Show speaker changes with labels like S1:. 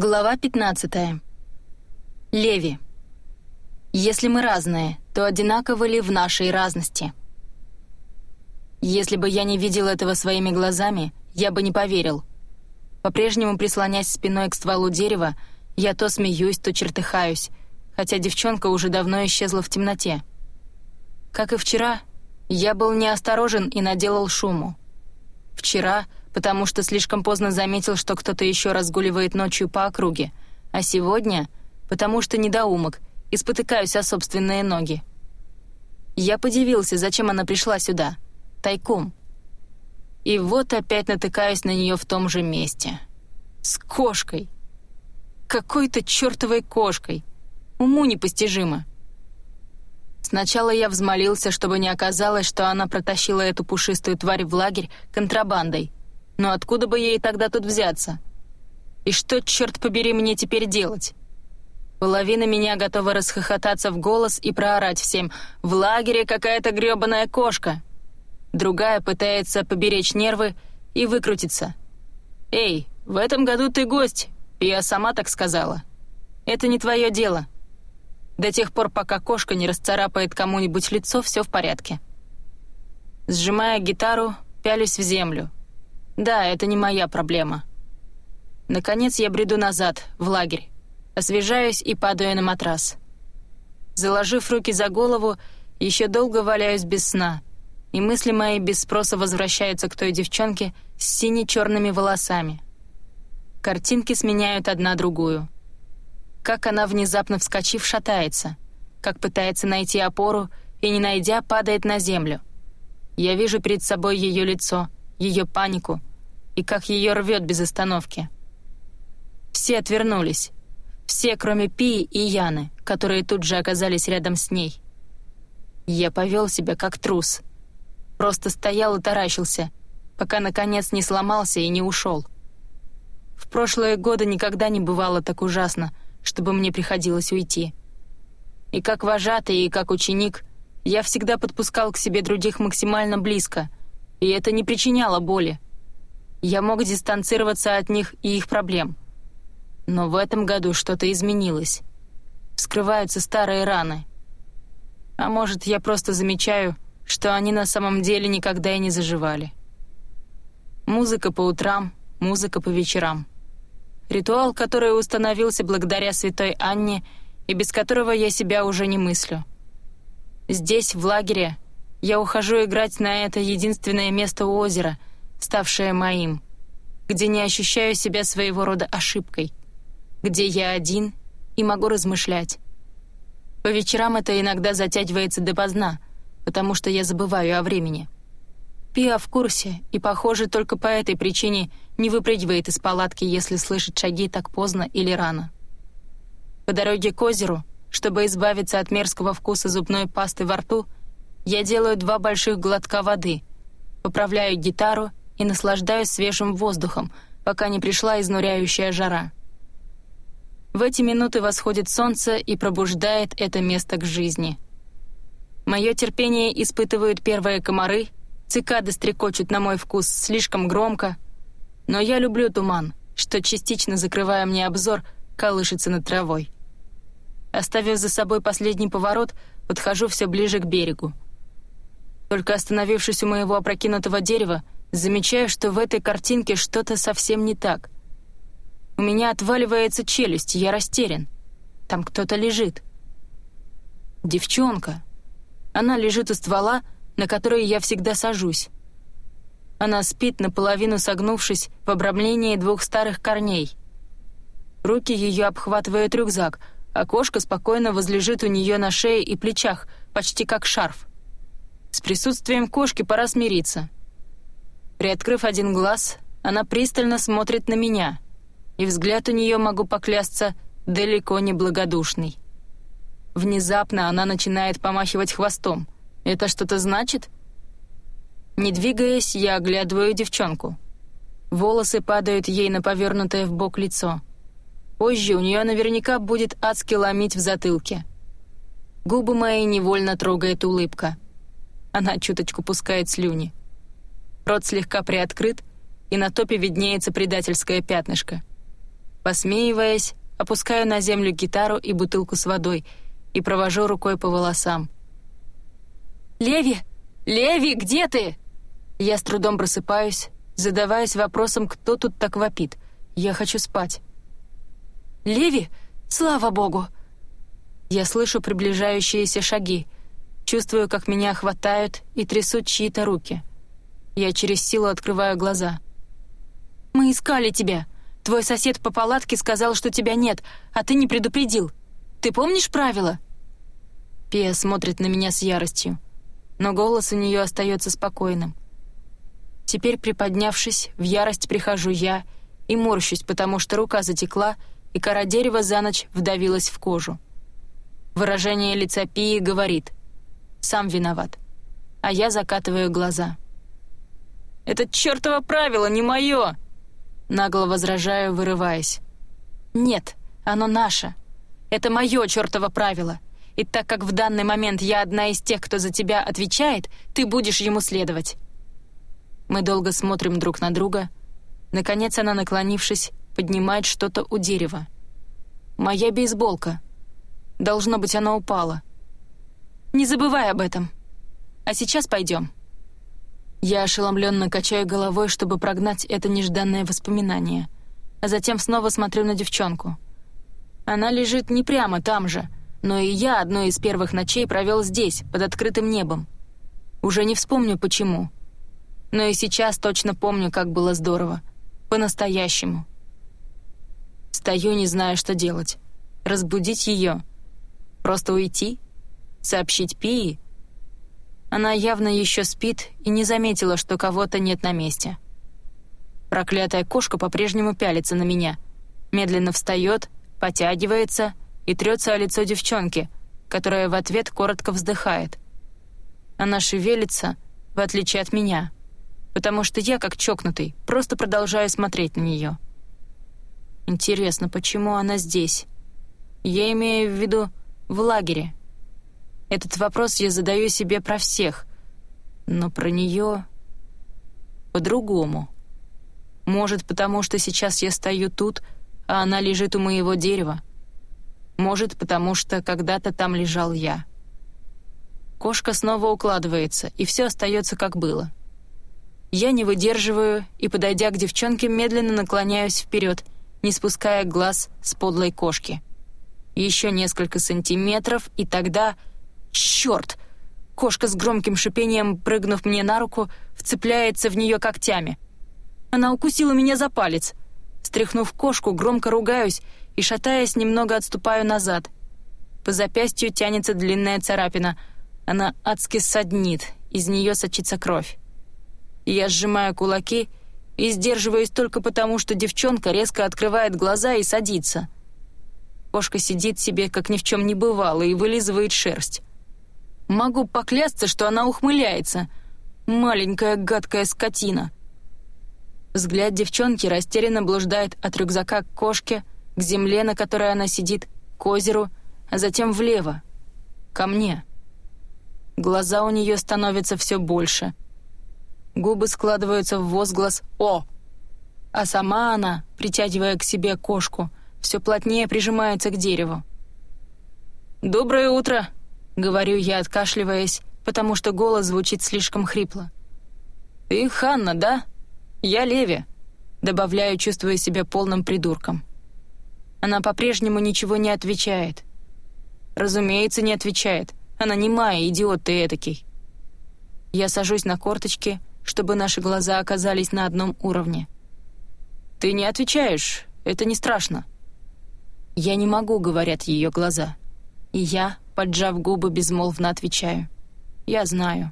S1: Глава 15. Леви. Если мы разные, то одинаковы ли в нашей разности? Если бы я не видел этого своими глазами, я бы не поверил. По-прежнему прислонясь спиной к стволу дерева, я то смеюсь, то чертыхаюсь, хотя девчонка уже давно исчезла в темноте. Как и вчера, я был неосторожен и наделал шуму. Вчера — потому что слишком поздно заметил, что кто-то еще разгуливает ночью по округе, а сегодня — потому что недоумок и спотыкаюсь о собственные ноги. Я подивился, зачем она пришла сюда, тайком. И вот опять натыкаюсь на нее в том же месте. С кошкой. Какой-то чертовой кошкой. Уму непостижимо. Сначала я взмолился, чтобы не оказалось, что она протащила эту пушистую тварь в лагерь контрабандой — но откуда бы ей тогда тут взяться? И что, черт побери, мне теперь делать? Половина меня готова расхохотаться в голос и проорать всем «В лагере какая-то грёбаная кошка!» Другая пытается поберечь нервы и выкрутиться. «Эй, в этом году ты гость, я сама так сказала. Это не твое дело. До тех пор, пока кошка не расцарапает кому-нибудь лицо, все в порядке». Сжимая гитару, пялюсь в землю — да, это не моя проблема. Наконец я бреду назад, в лагерь. Освежаюсь и падаю на матрас. Заложив руки за голову, еще долго валяюсь без сна, и мысли мои без спроса возвращаются к той девчонке с сине-черными волосами. Картинки сменяют одна другую. Как она, внезапно вскочив, шатается, как пытается найти опору и, не найдя, падает на землю. Я вижу перед собой ее лицо, ее панику — и как ее рвет без остановки. Все отвернулись. Все, кроме Пии и Яны, которые тут же оказались рядом с ней. Я повел себя как трус. Просто стоял и таращился, пока, наконец, не сломался и не ушел. В прошлые годы никогда не бывало так ужасно, чтобы мне приходилось уйти. И как вожатый, и как ученик, я всегда подпускал к себе других максимально близко, и это не причиняло боли. Я мог дистанцироваться от них и их проблем. Но в этом году что-то изменилось. Вскрываются старые раны. А может, я просто замечаю, что они на самом деле никогда и не заживали. Музыка по утрам, музыка по вечерам. Ритуал, который установился благодаря святой Анне и без которого я себя уже не мыслю. Здесь, в лагере, я ухожу играть на это единственное место у озера — ставшее моим, где не ощущаю себя своего рода ошибкой, где я один и могу размышлять. По вечерам это иногда затягивается допоздна, потому что я забываю о времени. Пиа в курсе, и, похоже, только по этой причине не выпрыгивает из палатки, если слышит шаги так поздно или рано. По дороге к озеру, чтобы избавиться от мерзкого вкуса зубной пасты во рту, я делаю два больших глотка воды, поправляю гитару и наслаждаюсь свежим воздухом, пока не пришла изнуряющая жара. В эти минуты восходит солнце и пробуждает это место к жизни. Мое терпение испытывают первые комары, цикады стрекочут на мой вкус слишком громко, но я люблю туман, что, частично закрывая мне обзор, колышется над травой. Оставив за собой последний поворот, подхожу все ближе к берегу. Только остановившись у моего опрокинутого дерева, замечаю, что в этой картинке что-то совсем не так. У меня отваливается челюсть, я растерян. Там кто-то лежит. Девчонка. Она лежит у ствола, на который я всегда сажусь. Она спит, наполовину согнувшись в обрамлении двух старых корней. Руки ее обхватывает рюкзак, а кошка спокойно возлежит у нее на шее и плечах, почти как шарф. С присутствием кошки пора смириться — Приоткрыв один глаз, она пристально смотрит на меня, и взгляд у нее, могу поклясться, далеко не благодушный. Внезапно она начинает помахивать хвостом. Это что-то значит? Не двигаясь, я оглядываю девчонку. Волосы падают ей на повернутое в бок лицо. Позже у нее наверняка будет адски ломить в затылке. Губы мои невольно трогает улыбка. Она чуточку пускает слюни. Рот слегка приоткрыт, и на топе виднеется предательское пятнышко. Посмеиваясь, опускаю на землю гитару и бутылку с водой и провожу рукой по волосам. «Леви! Леви, где ты?» Я с трудом просыпаюсь, задаваясь вопросом, кто тут так вопит. Я хочу спать. «Леви? Слава богу!» Я слышу приближающиеся шаги, чувствую, как меня хватают и трясут чьи-то руки. Я через силу открываю глаза. «Мы искали тебя!» Твой сосед по палатке сказал, что тебя нет, а ты не предупредил. Ты помнишь правила?» Пия смотрит на меня с яростью, но голос у нее остается спокойным. Теперь, приподнявшись, в ярость прихожу я и морщусь, потому что рука затекла, и кора дерева за ночь вдавилась в кожу. Выражение лица Пии говорит «Сам виноват», а я закатываю глаза. «Это чертово правило не мое!» Нагло возражаю, вырываясь. «Нет, оно наше. Это мое чертово правило. И так как в данный момент я одна из тех, кто за тебя отвечает, ты будешь ему следовать». Мы долго смотрим друг на друга. Наконец она, наклонившись, поднимает что-то у дерева. «Моя бейсболка. Должно быть, она упала. Не забывай об этом. А сейчас пойдем». Я ошеломленно качаю головой, чтобы прогнать это нежданное воспоминание, а затем снова смотрю на девчонку. Она лежит не прямо там же, но и я одну из первых ночей провел здесь, под открытым небом. Уже не вспомню, почему. Но и сейчас точно помню, как было здорово. По-настоящему. Стою, не зная, что делать. Разбудить ее? Просто уйти? Сообщить Пии? Она явно еще спит и не заметила, что кого-то нет на месте. Проклятая кошка по-прежнему пялится на меня. Медленно встает, потягивается и трется о лицо девчонки, которая в ответ коротко вздыхает. Она шевелится, в отличие от меня, потому что я, как чокнутый, просто продолжаю смотреть на нее. Интересно, почему она здесь? Я имею в виду в лагере. Этот вопрос я задаю себе про всех, но про нее по-другому. Может, потому что сейчас я стою тут, а она лежит у моего дерева. Может, потому что когда-то там лежал я. Кошка снова укладывается, и все остается как было. Я не выдерживаю и, подойдя к девчонке, медленно наклоняюсь вперед, не спуская глаз с подлой кошки. Еще несколько сантиметров, и тогда Черт! Кошка с громким шипением, прыгнув мне на руку, вцепляется в нее когтями. Она укусила меня за палец. Стряхнув кошку, громко ругаюсь и, шатаясь, немного отступаю назад. По запястью тянется длинная царапина. Она адски саднит, из нее сочится кровь. Я сжимаю кулаки и сдерживаюсь только потому, что девчонка резко открывает глаза и садится. Кошка сидит себе, как ни в чем не бывало, и вылизывает шерсть. Могу поклясться, что она ухмыляется. Маленькая гадкая скотина. Взгляд девчонки растерянно блуждает от рюкзака к кошке, к земле, на которой она сидит, к озеру, а затем влево, ко мне. Глаза у нее становятся все больше. Губы складываются в возглас «О!», а сама она, притягивая к себе кошку, все плотнее прижимается к дереву. «Доброе утро!» Говорю я, откашливаясь, потому что голос звучит слишком хрипло. «Ты Ханна, да? Я Леви», — добавляю, чувствуя себя полным придурком. Она по-прежнему ничего не отвечает. Разумеется, не отвечает. Она не моя, идиот ты этакий. Я сажусь на корточки, чтобы наши глаза оказались на одном уровне. «Ты не отвечаешь, это не страшно». «Я не могу», — говорят ее глаза. И я, поджав губы, безмолвно отвечаю. «Я знаю».